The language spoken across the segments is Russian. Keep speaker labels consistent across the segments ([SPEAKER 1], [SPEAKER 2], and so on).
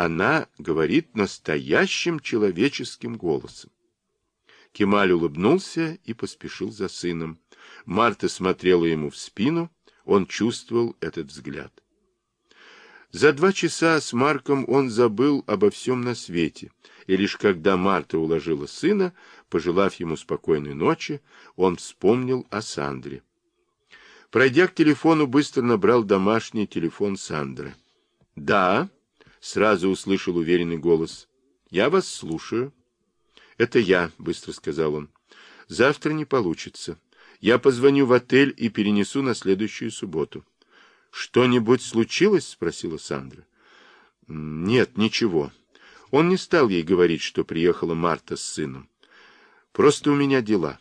[SPEAKER 1] она говорит настоящим человеческим голосом. Кемаль улыбнулся и поспешил за сыном. Марта смотрела ему в спину, он чувствовал этот взгляд. За два часа с Марком он забыл обо всем на свете, и лишь когда Марта уложила сына, пожелав ему спокойной ночи, он вспомнил о Сандре. Пройдя к телефону, быстро набрал домашний телефон Сандры. «Да», — сразу услышал уверенный голос, — «я вас слушаю». «Это я», — быстро сказал он. «Завтра не получится. Я позвоню в отель и перенесу на следующую субботу». «Что-нибудь случилось?» — спросила Сандра. «Нет, ничего». Он не стал ей говорить, что приехала Марта с сыном. «Просто у меня дела».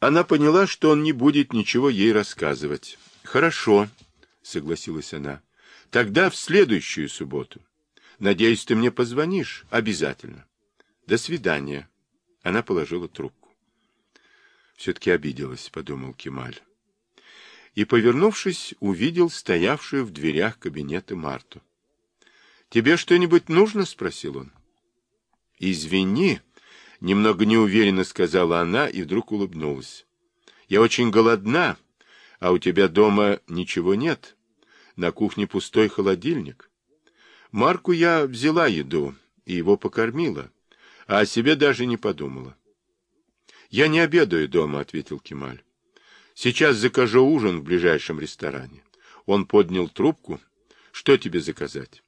[SPEAKER 1] Она поняла, что он не будет ничего ей рассказывать. «Хорошо», — согласилась она. «Тогда в следующую субботу. Надеюсь, ты мне позвонишь. Обязательно. До свидания». Она положила трубку. «Все-таки обиделась», — подумал Кемаль и, повернувшись, увидел стоявшую в дверях кабинета Марту. «Тебе что-нибудь нужно?» — спросил он. «Извини», — немного неуверенно сказала она и вдруг улыбнулась. «Я очень голодна, а у тебя дома ничего нет. На кухне пустой холодильник. Марку я взяла еду и его покормила, а о себе даже не подумала». «Я не обедаю дома», — ответил Кемаль. Сейчас закажу ужин в ближайшем ресторане. Он поднял трубку. Что тебе заказать?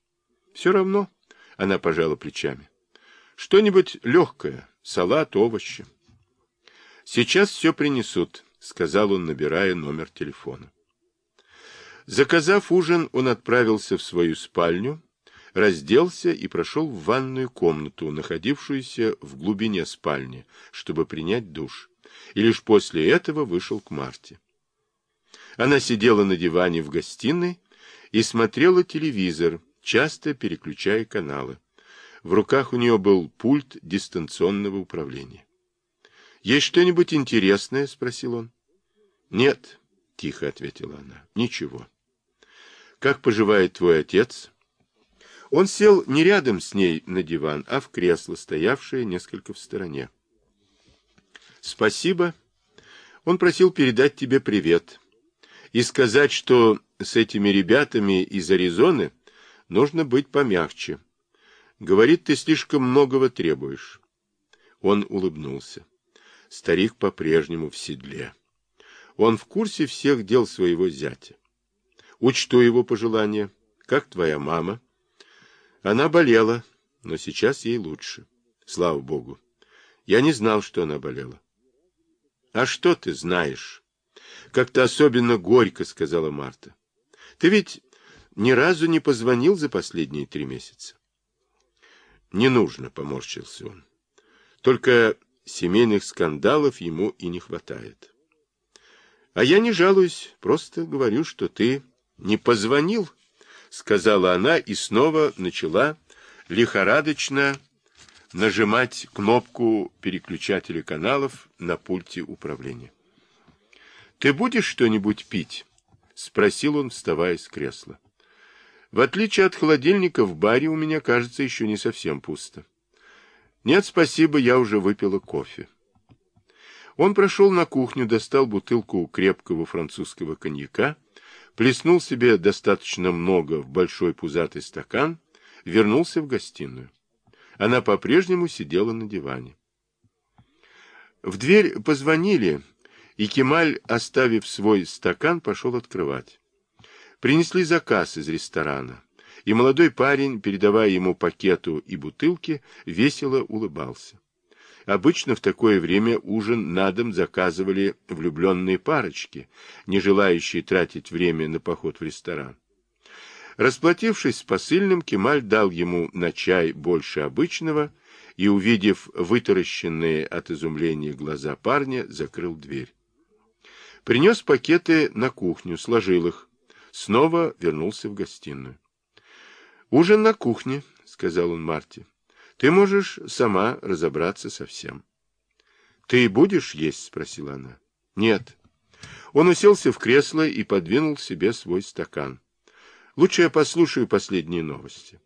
[SPEAKER 1] Все равно. Она пожала плечами. Что-нибудь легкое. Салат, овощи. Сейчас все принесут, сказал он, набирая номер телефона. Заказав ужин, он отправился в свою спальню, разделся и прошел в ванную комнату, находившуюся в глубине спальни, чтобы принять душ и лишь после этого вышел к Марте. Она сидела на диване в гостиной и смотрела телевизор, часто переключая каналы. В руках у нее был пульт дистанционного управления. «Есть что-нибудь интересное?» — спросил он. «Нет», — тихо ответила она, — «ничего». «Как поживает твой отец?» Он сел не рядом с ней на диван, а в кресло, стоявшее несколько в стороне. Спасибо. Он просил передать тебе привет. И сказать, что с этими ребятами из Аризоны нужно быть помягче. Говорит, ты слишком многого требуешь. Он улыбнулся. Старик по-прежнему в седле. Он в курсе всех дел своего зятя. Учту его пожелания. Как твоя мама? Она болела, но сейчас ей лучше. Слава Богу. Я не знал, что она болела. А что ты знаешь? Как-то особенно горько, сказала Марта. Ты ведь ни разу не позвонил за последние три месяца. Не нужно, поморщился он. Только семейных скандалов ему и не хватает. А я не жалуюсь, просто говорю, что ты не позвонил, сказала она и снова начала лихорадочно нажимать кнопку переключателя каналов на пульте управления. «Ты будешь что-нибудь пить?» — спросил он, вставая с кресла. «В отличие от холодильника, в баре у меня, кажется, еще не совсем пусто. Нет, спасибо, я уже выпила кофе». Он прошел на кухню, достал бутылку крепкого французского коньяка, плеснул себе достаточно много в большой пузатый стакан, вернулся в гостиную. Она по-прежнему сидела на диване. В дверь позвонили, и Кемаль, оставив свой стакан, пошел открывать. Принесли заказ из ресторана, и молодой парень, передавая ему пакету и бутылки, весело улыбался. Обычно в такое время ужин на дом заказывали влюбленные парочки, не желающие тратить время на поход в ресторан. Расплатившись с посыльным, Кемаль дал ему на чай больше обычного и, увидев вытаращенные от изумления глаза парня, закрыл дверь. Принес пакеты на кухню, сложил их. Снова вернулся в гостиную. «Ужин на кухне», — сказал он Марте. «Ты можешь сама разобраться со всем». «Ты будешь есть?» — спросила она. «Нет». Он уселся в кресло и подвинул себе свой стакан. Лучше я послушаю последние новости.